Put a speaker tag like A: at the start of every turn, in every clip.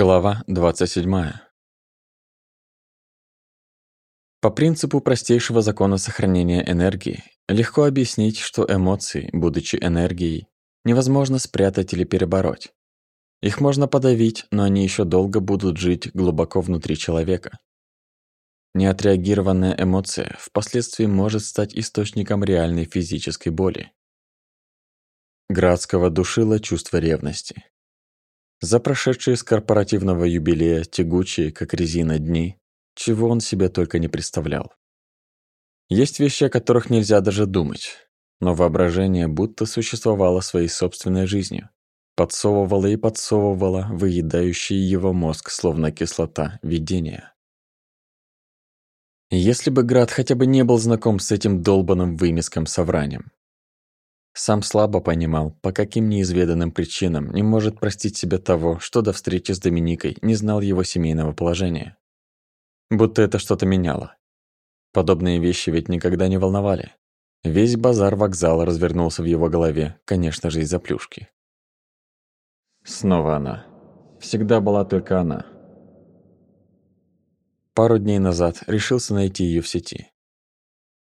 A: Глава 27. По принципу простейшего закона сохранения энергии, легко объяснить, что эмоции, будучи энергией, невозможно спрятать или перебороть. Их можно подавить, но они еще долго будут жить глубоко внутри человека. Неотреагированная эмоция впоследствии может стать источником реальной физической боли. Градского душило чувство ревности. За прошедшие с корпоративного юбилея тягучие, как резина, дни, чего он себе только не представлял. Есть вещи, о которых нельзя даже думать, но воображение будто существовало своей собственной жизнью, подсовывало и подсовывало выедающий его мозг, словно кислота, видения. Если бы Град хотя бы не был знаком с этим долбанным вымеском совранием, сам слабо понимал, по каким неизведанным причинам не может простить себе того, что до встречи с Доминикой не знал его семейного положения. Будто это что-то меняло. Подобные вещи ведь никогда не волновали. Весь базар вокзала развернулся в его голове, конечно же, из-за плюшки. Снова она. Всегда была только она. Пару дней назад решился найти ее в сети.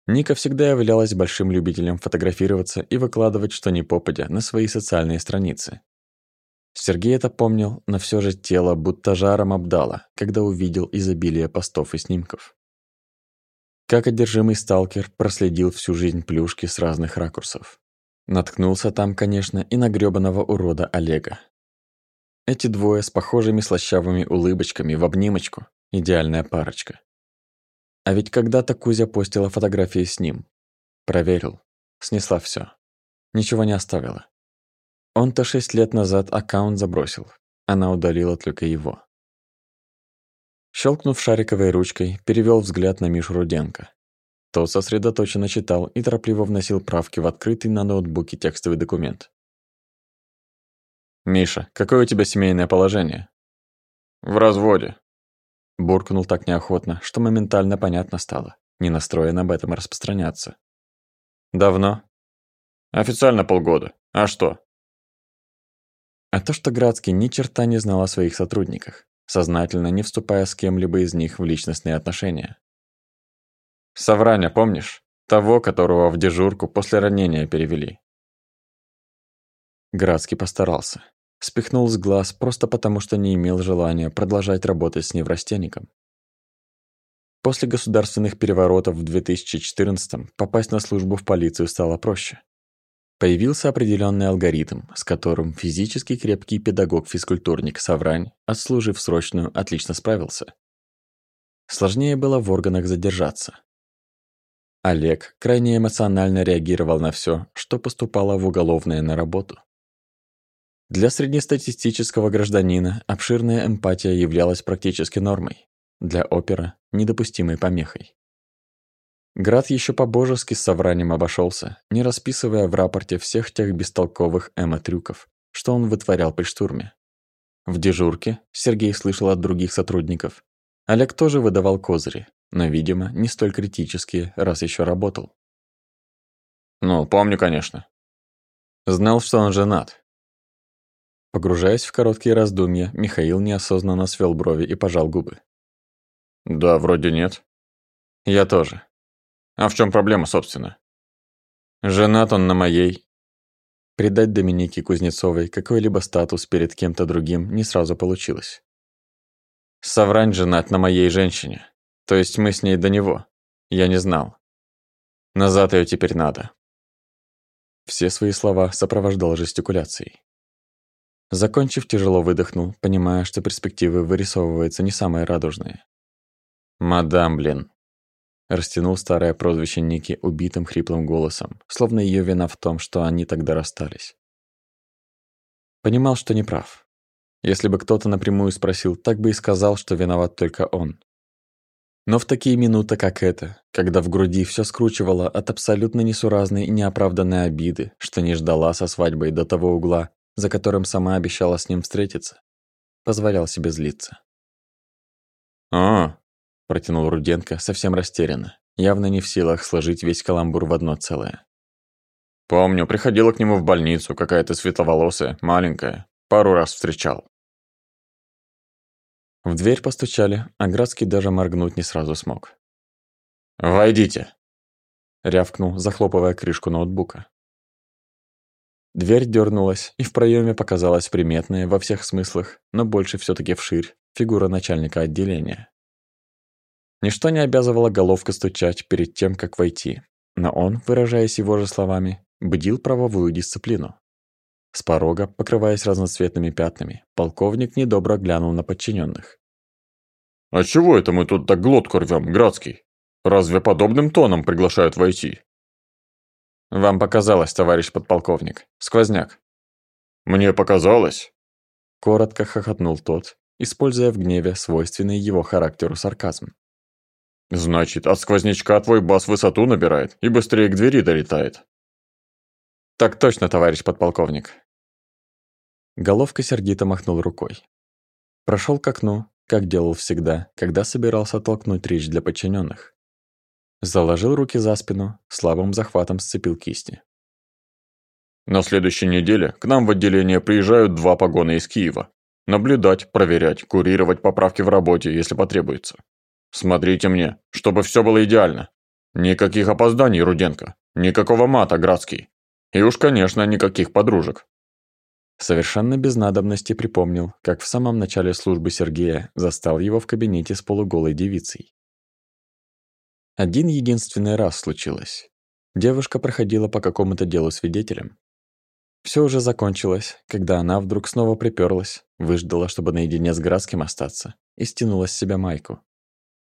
A: Ника всегда являлась большим любителем фотографироваться и выкладывать что ни попадя на свои социальные страницы. Сергей это помнил, но все же тело будто жаром обдало, когда увидел изобилие постов и снимков. Как одержимый сталкер проследил всю жизнь плюшки с разных ракурсов. Наткнулся там, конечно, и на грёбаного урода Олега. Эти двое с похожими слащавыми улыбочками в обнимочку – идеальная парочка. А ведь когда-то Кузя постила фотографии с ним. Проверил. Снесла все. Ничего не оставила. Он-то шесть лет назад аккаунт забросил. Она удалила только его. Щелкнув шариковой ручкой, перевел взгляд на Мишу Руденко. Тот сосредоточенно читал и торопливо вносил правки в открытый на ноутбуке текстовый документ. «Миша, какое у тебя семейное положение?»
B: «В разводе»,
A: Буркнул так неохотно, что моментально понятно стало. Не настроен об этом распространяться. «Давно?»
B: «Официально полгода. А что?»
A: А то, что Градский ни черта не знал о своих сотрудниках, сознательно не вступая с кем-либо из них в личностные отношения.
B: «Савраня, помнишь? Того, которого в дежурку после ранения перевели».
A: Градский постарался спихнул с глаз просто потому, что не имел желания продолжать работать с неврастенником. После государственных переворотов в 2014 попасть на службу в полицию стало проще. Появился определенный алгоритм, с которым физически крепкий педагог-физкультурник Саврань, отслужив срочную, отлично справился. Сложнее было в органах задержаться. Олег крайне эмоционально реагировал на все, что поступало в уголовное на работу. Для среднестатистического гражданина обширная эмпатия являлась практически нормой, для опера – недопустимой помехой. Град еще по-божески с совранием обошелся, не расписывая в рапорте всех тех бестолковых эмо-трюков, что он вытворял при штурме. В дежурке Сергей слышал от других сотрудников. Олег тоже выдавал козыри, но, видимо, не столь критические, раз еще работал.
B: «Ну, помню, конечно».
A: Знал, что он женат, Погружаясь в короткие раздумья, Михаил неосознанно свел брови и пожал губы.
B: «Да, вроде нет».
A: «Я тоже».
B: «А в чем проблема, собственно?»
A: «Женат он на моей». Придать Доминике Кузнецовой какой-либо статус перед кем-то другим не сразу получилось. Соврань женат на моей женщине. То есть мы с ней до него. Я не знал. Назад ее теперь надо. Все свои слова сопровождал жестикуляцией. Закончив, тяжело выдохнул, понимая, что перспективы вырисовываются не самые радужные. «Мадам, блин!» Растянул старое прозвище Ники убитым хриплым голосом, словно ее вина в том, что они тогда расстались. Понимал, что не прав. Если бы кто-то напрямую спросил, так бы и сказал, что виноват только он. Но в такие минуты, как эта, когда в груди все скручивало от абсолютно несуразной и неоправданной обиды, что не ждала со свадьбой до того угла, за которым сама обещала с ним встретиться, позволял себе злиться.
B: «А, —
A: протянул Руденко совсем растерянно, явно не в силах сложить весь каламбур в одно целое.
B: «Помню, приходила к нему в больницу, какая-то светловолосая, маленькая, пару раз встречал».
A: В дверь постучали, а Градский даже моргнуть не сразу смог.
B: «Войдите!»
A: — рявкнул, захлопывая крышку ноутбука. Дверь дернулась, и в проеме показалась приметная во всех смыслах, но больше все таки вширь, фигура начальника отделения. Ничто не обязывало головка стучать перед тем, как войти, но он, выражаясь его же словами, бдил правовую дисциплину. С порога, покрываясь разноцветными пятнами, полковник недобро глянул на подчиненных.
B: «А чего это мы тут так глотку рвем, Градский? Разве подобным тоном приглашают войти?»
A: «Вам показалось, товарищ подполковник. Сквозняк».
B: «Мне показалось?»
A: Коротко хохотнул тот, используя в гневе свойственный его характеру сарказм.
B: «Значит, от сквознячка твой бас высоту набирает и быстрее к двери долетает».
A: «Так точно, товарищ подполковник». Головка сердито махнул рукой. Прошел к окну, как делал всегда, когда собирался толкнуть речь для подчиненных. Заложил руки за спину, слабым захватом сцепил кисти.
B: На следующей неделе к нам в отделение приезжают два погона из Киева. Наблюдать, проверять, курировать поправки в работе, если потребуется. Смотрите мне, чтобы все было идеально. Никаких опозданий, Руденко. Никакого мата, Градский. И уж, конечно, никаких подружек.
A: Совершенно без надобности припомнил, как в самом начале службы Сергея застал его в кабинете с полуголой девицей. Один единственный раз случилось. Девушка проходила по какому-то делу свидетелем. Все уже закончилось, когда она вдруг снова приперлась, выждала, чтобы наедине с Градским остаться, и стянула с себя майку.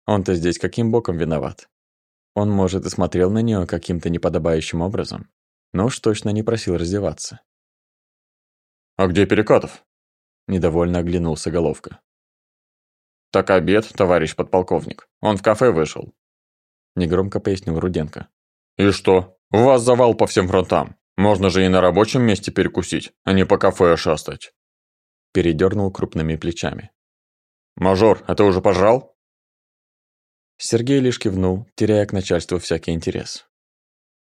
A: Он-то здесь каким боком виноват? Он, может, и смотрел на нее каким-то неподобающим образом, но уж точно не просил раздеваться.
B: «А где Перекатов?»
A: Недовольно оглянулся Головка.
B: «Так обед, товарищ подполковник. Он в кафе вышел
A: негромко пояснил Руденко.
B: «И что? У вас завал по всем фронтам. Можно же и на рабочем месте перекусить, а не по кафе шастать».
A: Передернул крупными плечами.
B: «Мажор, а ты уже пожрал?»
A: Сергей лишь кивнул, теряя к начальству всякий интерес.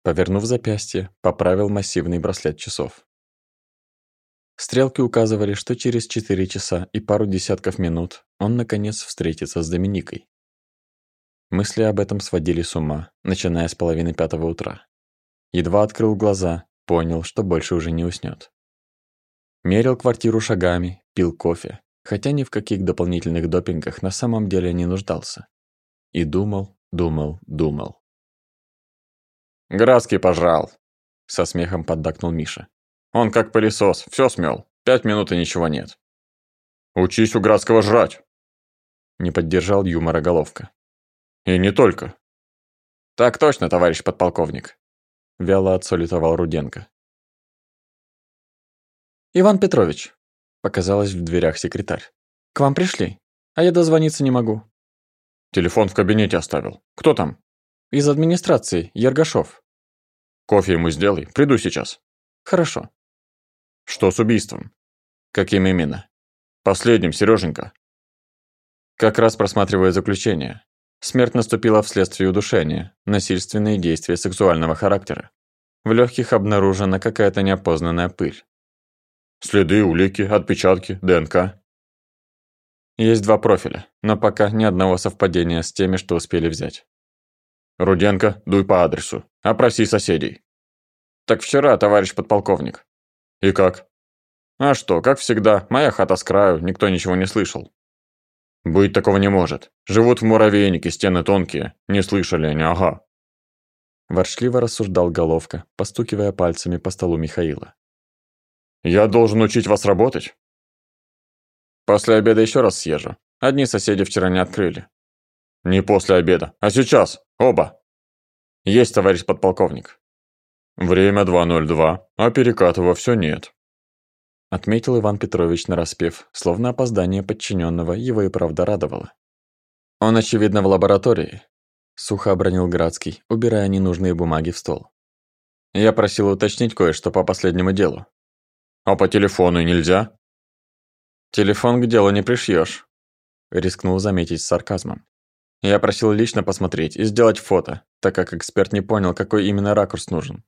A: Повернув запястье, поправил массивный браслет часов. Стрелки указывали, что через четыре часа и пару десятков минут он наконец встретится с Доминикой. Мысли об этом сводили с ума, начиная с половины пятого утра. Едва открыл глаза, понял, что больше уже не уснёт. Мерил квартиру шагами, пил кофе, хотя ни в каких дополнительных допингах на самом деле не нуждался. И думал, думал, думал.
B: «Градский пожрал», —
A: со смехом поддакнул Миша.
B: «Он как пылесос, всё смёл. Пять минут и ничего нет». «Учись у Градского жрать!»
A: Не поддержал юмора головка.
B: И не только.
A: Так точно, товарищ подполковник. Вяло отсолитовал Руденко. Иван Петрович, показалась в дверях секретарь. К вам пришли, а я дозвониться не могу.
B: Телефон в кабинете оставил. Кто там?
A: Из администрации, Ергашов.
B: Кофе ему сделай, приду сейчас.
A: Хорошо.
B: Что с убийством?
A: Каким именно?
B: Последним, Сереженька.
A: Как раз просматриваю заключение. Смерть наступила вследствие удушения, насильственные действия сексуального характера. В легких обнаружена какая-то неопознанная пыль.
B: Следы, улики, отпечатки, ДНК.
A: Есть два профиля, но пока ни одного совпадения с теми, что успели взять.
B: Руденко, дуй по адресу. Опроси соседей.
A: Так вчера, товарищ подполковник.
B: И как?
A: А что, как всегда, моя хата с краю, никто ничего не слышал.
B: Быть такого не может. Живут в муравейнике, стены тонкие. Не слышали они, ага.
A: Воршливо рассуждал Головка, постукивая пальцами по столу Михаила.
B: Я должен учить вас работать?
A: После обеда еще раз съезжу. Одни соседи вчера не открыли.
B: Не после обеда, а сейчас. Оба.
A: Есть, товарищ подполковник.
B: Время 2.02, а Перекатова все нет.
A: Отметил Иван Петрович нараспев, словно опоздание подчиненного его и правда радовало. «Он, очевидно, в лаборатории», — сухо обронил Градский, убирая ненужные бумаги в стол. «Я просил уточнить кое-что по последнему делу».
B: «А по телефону нельзя?»
A: «Телефон к делу не пришьешь», — рискнул заметить с сарказмом. «Я просил лично посмотреть и сделать фото, так как эксперт не понял, какой именно ракурс нужен.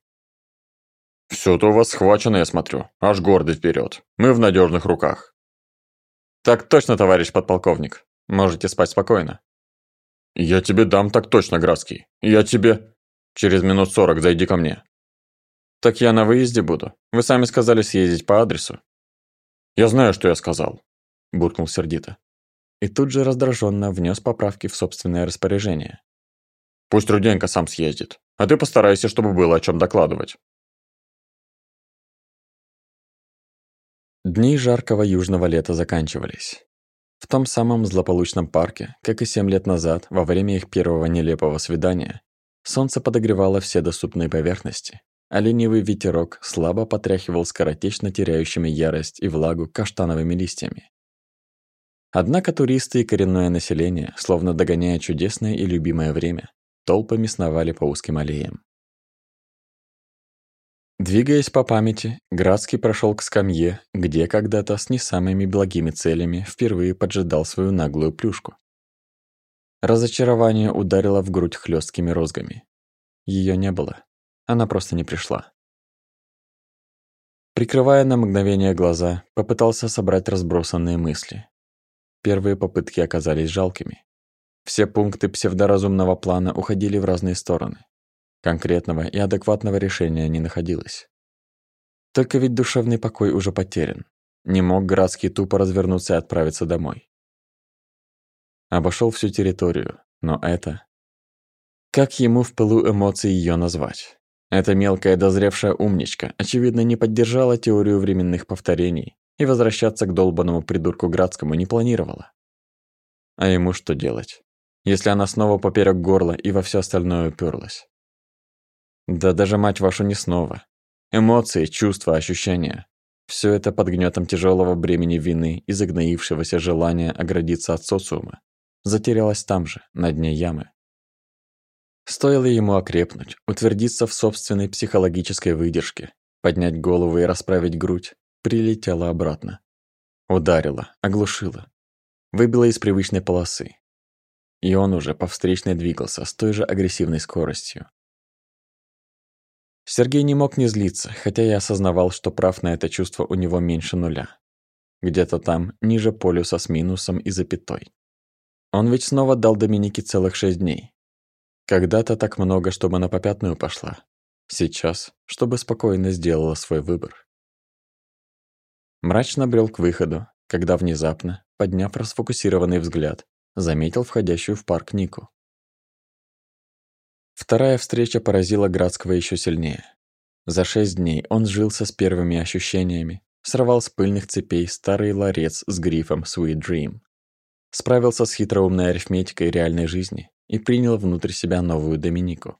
B: Все-то у вас схвачено, я смотрю. Аж гордый вперед. Мы в надежных руках.
A: Так точно, товарищ подполковник. Можете спать спокойно.
B: Я тебе дам так точно, Градский. Я тебе... Через минут сорок зайди ко мне.
A: Так я на выезде буду. Вы сами сказали съездить по адресу.
B: Я знаю, что я сказал, буркнул сердито.
A: И тут же раздраженно внес поправки в собственное распоряжение.
B: Пусть Руденко сам съездит, а ты постарайся, чтобы было о чем докладывать.
A: Дни жаркого южного лета заканчивались. В том самом злополучном парке, как и семь лет назад, во время их первого нелепого свидания, солнце подогревало все доступные поверхности, а ленивый ветерок слабо потряхивал скоротечно теряющими ярость и влагу каштановыми листьями. Однако туристы и коренное население, словно догоняя чудесное и любимое время, толпами сновали по узким аллеям. Двигаясь по памяти, Градский прошел к скамье, где когда-то с не самыми благими целями впервые поджидал свою наглую плюшку. Разочарование ударило в грудь хлесткими розгами. Ее не было. Она просто не пришла. Прикрывая на мгновение глаза, попытался собрать разбросанные мысли. Первые попытки оказались жалкими. Все пункты псевдоразумного плана уходили в разные стороны. Конкретного и адекватного решения не находилось. Только ведь душевный покой уже потерян. Не мог городский тупо развернуться и отправиться домой. Обошел всю территорию, но это... Как ему в пылу эмоций ее назвать? Эта мелкая дозревшая умничка, очевидно, не поддержала теорию временных повторений и возвращаться к долбанному придурку Градскому не планировала. А ему что делать, если она снова поперек горла и во все остальное уперлась? Да даже мать вашу не снова. Эмоции, чувства, ощущения. Все это под гнетом тяжелого бремени вины и загноившегося желания оградиться от социума. Затерялось там же, на дне ямы. Стоило ему окрепнуть, утвердиться в собственной психологической выдержке, поднять голову и расправить грудь, прилетела обратно. Ударила, оглушила. Выбила из привычной полосы. И он уже по встречной двигался с той же агрессивной скоростью. Сергей не мог не злиться, хотя и осознавал, что прав на это чувство у него меньше нуля. Где-то там, ниже полюса с минусом и запятой. Он ведь снова дал Доминике целых шесть дней. Когда-то так много, чтобы на попятную пошла. Сейчас, чтобы спокойно сделала свой выбор. Мрачно брел к выходу, когда внезапно, подняв расфокусированный взгляд, заметил входящую в парк Нику. Вторая встреча поразила Градского еще сильнее. За шесть дней он сжился с первыми ощущениями, сорвал с пыльных цепей старый ларец с грифом «Sweet Dream», справился с хитроумной арифметикой реальной жизни и принял внутрь себя новую Доминику.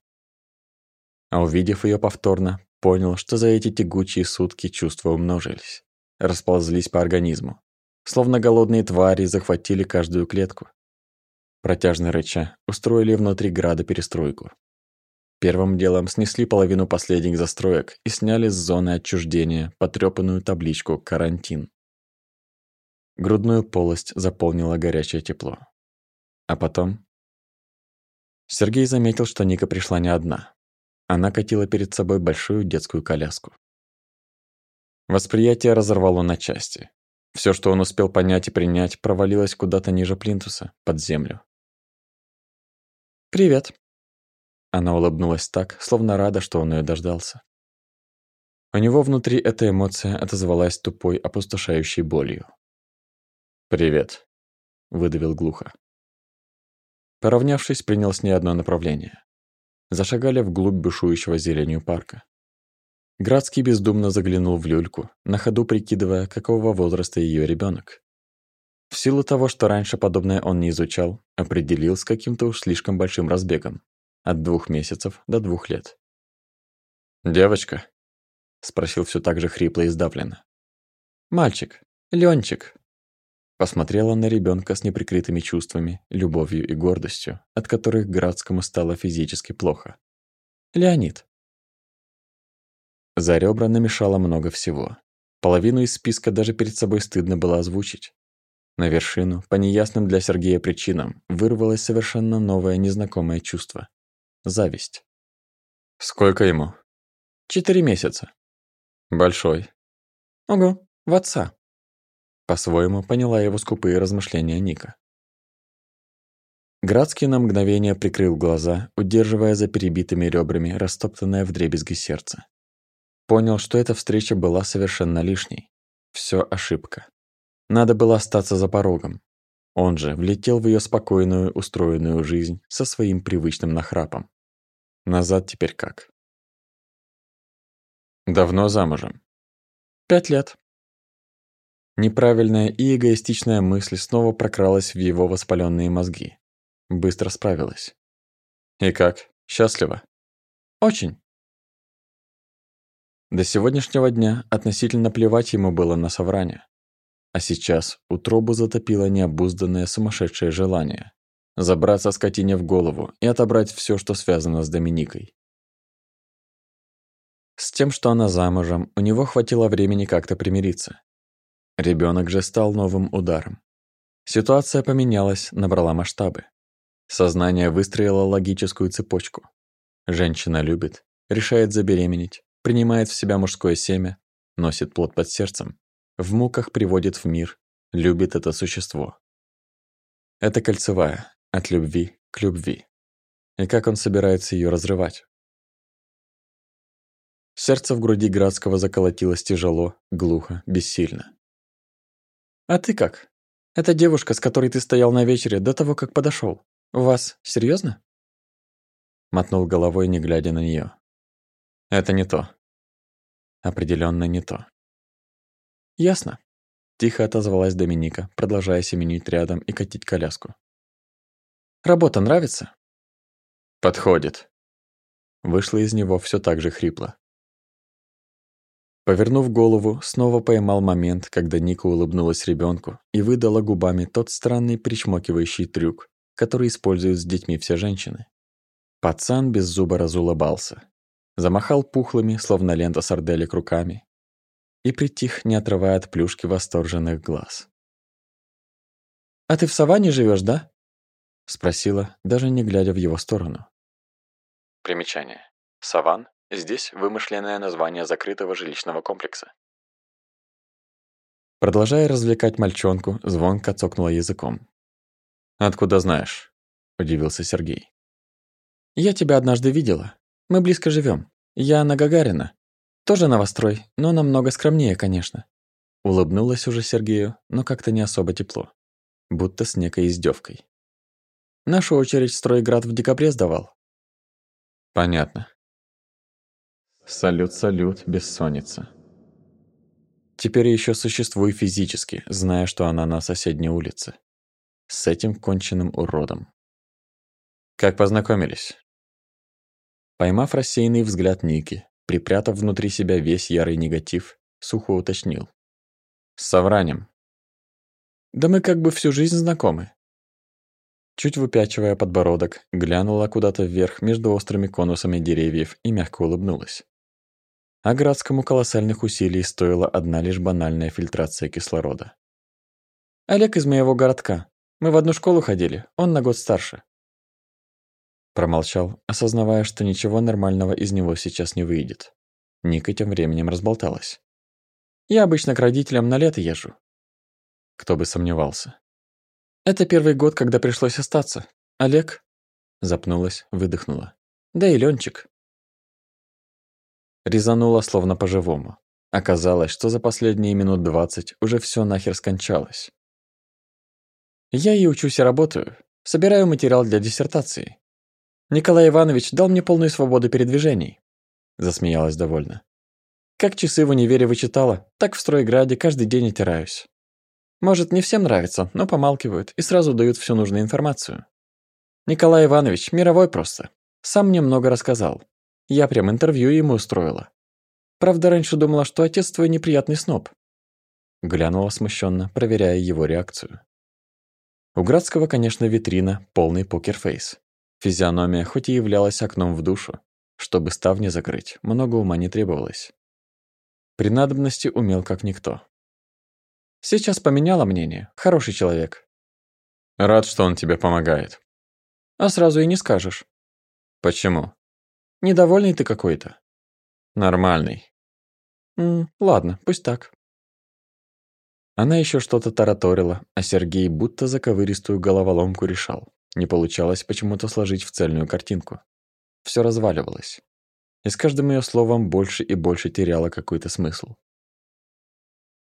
A: А увидев ее повторно, понял, что за эти тягучие сутки чувства умножились, расползлись по организму, словно голодные твари захватили каждую клетку. Протяжно рыча, устроили внутри града перестройку. Первым делом снесли половину последних застроек и сняли с зоны отчуждения потрёпанную табличку «Карантин». Грудную полость заполнило горячее тепло. А потом... Сергей заметил, что Ника пришла не одна. Она катила перед собой большую детскую коляску. Восприятие разорвало на части. Все, что он успел понять и принять, провалилось куда-то ниже плинтуса, под землю. «Привет», она улыбнулась так, словно рада, что он ее дождался. У него внутри эта эмоция отозвалась тупой, опустошающей болью. «Привет», — выдавил глухо. Поравнявшись, принял с ней одно направление. Зашагали вглубь бушующего зеленью парка. Градский бездумно заглянул в люльку, на ходу прикидывая, какого возраста ее ребенок. В силу того, что раньше подобное он не изучал, определил с каким-то уж слишком большим разбегом. От двух месяцев до двух лет. «Девочка?» — спросил все так же хрипло и сдавленно. «Мальчик. Ленчик». Посмотрела на ребенка с неприкрытыми чувствами, любовью и гордостью, от которых Градскому стало физически плохо. «Леонид». За ребра намешало много всего. Половину из списка даже перед собой стыдно было озвучить. На вершину, по неясным для Сергея причинам, вырвалось совершенно новое незнакомое чувство. Зависть. Сколько ему? Четыре месяца. Большой. Ого, в отца. По-своему поняла его скупые размышления Ника. Градский на мгновение прикрыл глаза, удерживая за перебитыми ребрами растоптанное вдребезги сердце. Понял, что эта встреча была совершенно лишней. Все ошибка. Надо было остаться за порогом. Он же влетел в ее спокойную, устроенную жизнь со своим привычным нахрапом. Назад теперь как? Давно замужем? Пять лет. Неправильная и эгоистичная мысль снова прокралась в его воспаленные мозги. Быстро справилась. И как? Счастлива? Очень. До сегодняшнего дня относительно плевать ему было на соврание. А сейчас утробу затопило необузданное сумасшедшее желание забраться скотине в голову и отобрать все, что связано с Доминикой. С тем, что она замужем, у него хватило времени как-то примириться. Ребенок же стал новым ударом. Ситуация поменялась, набрала масштабы. Сознание выстроило логическую цепочку. Женщина любит, решает забеременеть, принимает в себя мужское семя, носит плод под сердцем, в муках приводит в мир, любит это существо. Это кольцевая, от любви к любви. И как он собирается ее разрывать? Сердце в груди Градского заколотилось тяжело, глухо, бессильно. «А ты как? Эта девушка, с которой ты стоял на вечере до того, как подошел, у вас серьезно? Мотнул головой, не глядя на нее. «Это не то. Определенно не то». «Ясно», — тихо отозвалась Доминика, продолжая семенить рядом и катить коляску. «Работа нравится?» «Подходит». Вышло из него все так же хрипло. Повернув голову, снова поймал момент, когда Ника улыбнулась ребенку и выдала губами тот странный причмокивающий трюк, который используют с детьми все женщины. Пацан без зуба разулыбался. Замахал пухлыми, словно лента сарделек, руками. И притих, не отрывая от плюшки восторженных глаз. «А ты в саванне живешь, да?» Спросила, даже не глядя в его сторону. Примечание. Саван Здесь вымышленное название закрытого жилищного комплекса. Продолжая развлекать мальчонку, звонко цокнула языком. «Откуда знаешь?» – удивился Сергей. «Я тебя однажды видела. Мы близко живем. Я на Гагарина. Тоже новострой, но намного скромнее, конечно». Улыбнулась уже Сергею, но как-то не особо тепло. Будто с некой издевкой. Нашу очередь стройград в декабре сдавал. Понятно. Салют-салют, бессонница. Теперь еще существую физически, зная, что она на соседней улице. С этим конченным уродом. Как познакомились? Поймав рассеянный взгляд Ники, припрятав внутри себя весь ярый негатив, сухо уточнил. С совранием. Да мы как бы всю жизнь знакомы. Чуть выпячивая подбородок, глянула куда-то вверх между острыми конусами деревьев и мягко улыбнулась. А Градскому колоссальных усилий стоила одна лишь банальная фильтрация кислорода. «Олег из моего городка. Мы в одну школу ходили, он на год старше». Промолчал, осознавая, что ничего нормального из него сейчас не выйдет. Ника тем временем разболталась. «Я обычно к родителям на лето езжу». Кто бы сомневался. «Это первый год, когда пришлось остаться. Олег?» Запнулась, выдохнула. «Да и Ленчик. Резануло словно по-живому. Оказалось, что за последние минут двадцать уже все нахер скончалось. Я и учусь и работаю. Собираю материал для диссертации. Николай Иванович дал мне полную свободу передвижений. Засмеялась довольно. Как часы в универе вычитала, так в стройграде каждый день отираюсь. Может, не всем нравится, но помалкивают и сразу дают всю нужную информацию. Николай Иванович мировой просто. Сам мне много рассказал. Я прям интервью ему устроила. Правда, раньше думала, что отец твой неприятный сноб. Глянула смущенно, проверяя его реакцию. У Градского, конечно, витрина, полный покерфейс. Физиономия хоть и являлась окном в душу. Чтобы ставни закрыть, много ума не требовалось. При надобности умел как никто. Сейчас поменяла мнение. Хороший человек. Рад, что он тебе помогает. А сразу и не скажешь. Почему? Недовольный ты какой-то. Нормальный. М, ладно, пусть так. Она еще что-то тараторила, а Сергей будто заковыристую головоломку решал. Не получалось почему-то сложить в цельную картинку. Все разваливалось. И с каждым ее словом больше и больше теряло какой-то смысл.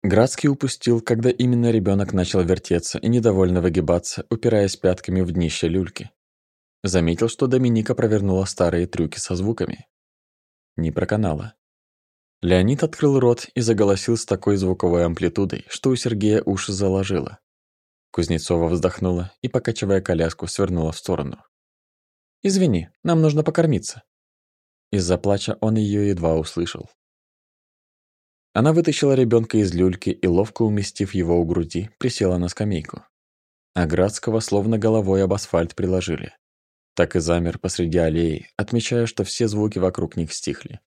A: Градский упустил, когда именно ребенок начал вертеться и недовольно выгибаться, упираясь пятками в днище люльки. Заметил, что Доминика провернула старые трюки со звуками. Не проканала. Леонид открыл рот и заголосил с такой звуковой амплитудой, что у Сергея уши заложило. Кузнецова вздохнула и, покачивая коляску, свернула в сторону. «Извини, нам нужно покормиться». Из-за плача он ее едва услышал. Она вытащила ребенка из люльки и, ловко уместив его у груди, присела на скамейку. А Градского словно головой об асфальт приложили. Так и замер посреди аллеи, отмечая, что все звуки вокруг них стихли.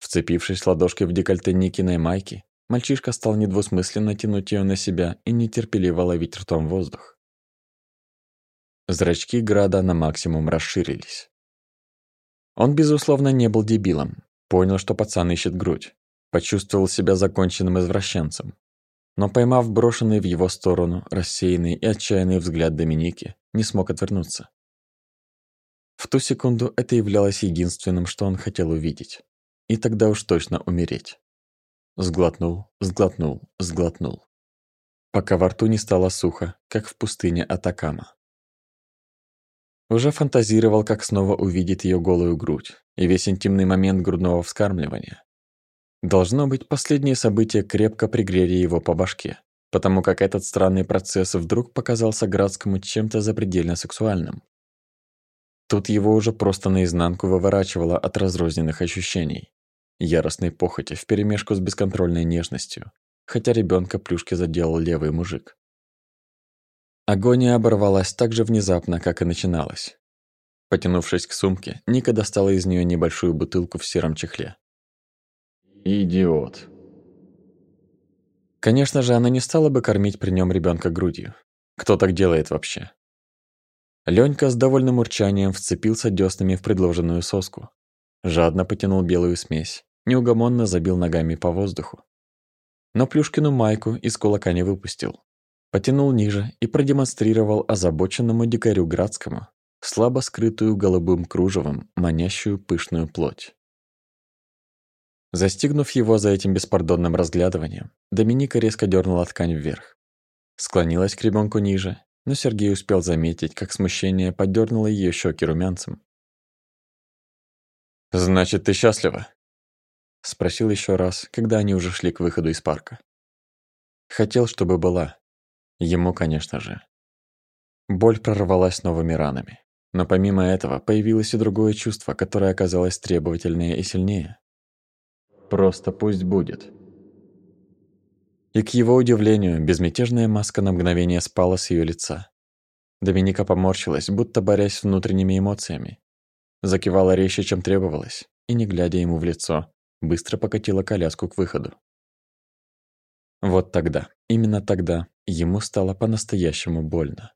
A: Вцепившись ладошкой в декольте Никиной майки, мальчишка стал недвусмысленно тянуть ее на себя и нетерпеливо ловить ртом воздух. Зрачки Града на максимум расширились. Он, безусловно, не был дебилом. Понял, что пацан ищет грудь. Почувствовал себя законченным извращенцем. Но поймав брошенный в его сторону рассеянный и отчаянный взгляд Доминики, не смог отвернуться. В ту секунду это являлось единственным, что он хотел увидеть. И тогда уж точно умереть. Сглотнул, сглотнул, сглотнул. Пока во рту не стало сухо, как в пустыне Атакама. Уже фантазировал, как снова увидеть ее голую грудь и весь интимный момент грудного вскармливания. Должно быть, последние события крепко пригрели его по башке, потому как этот странный процесс вдруг показался Градскому чем-то запредельно сексуальным. Тут его уже просто наизнанку выворачивало от разрозненных ощущений яростной похоти вперемешку с бесконтрольной нежностью, хотя ребенка плюшки заделал левый мужик. Агония оборвалась так же внезапно, как и начиналась. Потянувшись к сумке, Ника достала из нее небольшую бутылку в сером чехле.
B: «Идиот!»
A: Конечно же, она не стала бы кормить при нем ребенка грудью. Кто так делает вообще? Ленька с довольным урчанием вцепился дёснами в предложенную соску. Жадно потянул белую смесь неугомонно забил ногами по воздуху. Но Плюшкину майку из кулака не выпустил. Потянул ниже и продемонстрировал озабоченному дикарю Градскому слабо скрытую голубым кружевом манящую пышную плоть. Застигнув его за этим беспардонным разглядыванием, Доминика резко дернула ткань вверх. Склонилась к ребенку ниже, но Сергей успел заметить, как смущение подернуло ее щеки румянцем.
B: «Значит, ты счастлива?»
A: Спросил еще раз, когда они уже шли к выходу из парка. Хотел, чтобы была. Ему, конечно же. Боль прорвалась новыми ранами. Но помимо этого появилось и другое чувство, которое оказалось требовательнее и сильнее.
B: Просто пусть будет.
A: И к его удивлению, безмятежная маска на мгновение спала с ее лица. Доминика поморщилась, будто борясь с внутренними эмоциями. Закивала резче, чем требовалось, и, не глядя ему в лицо, быстро покатила коляску к выходу. Вот тогда, именно тогда, ему стало по-настоящему больно.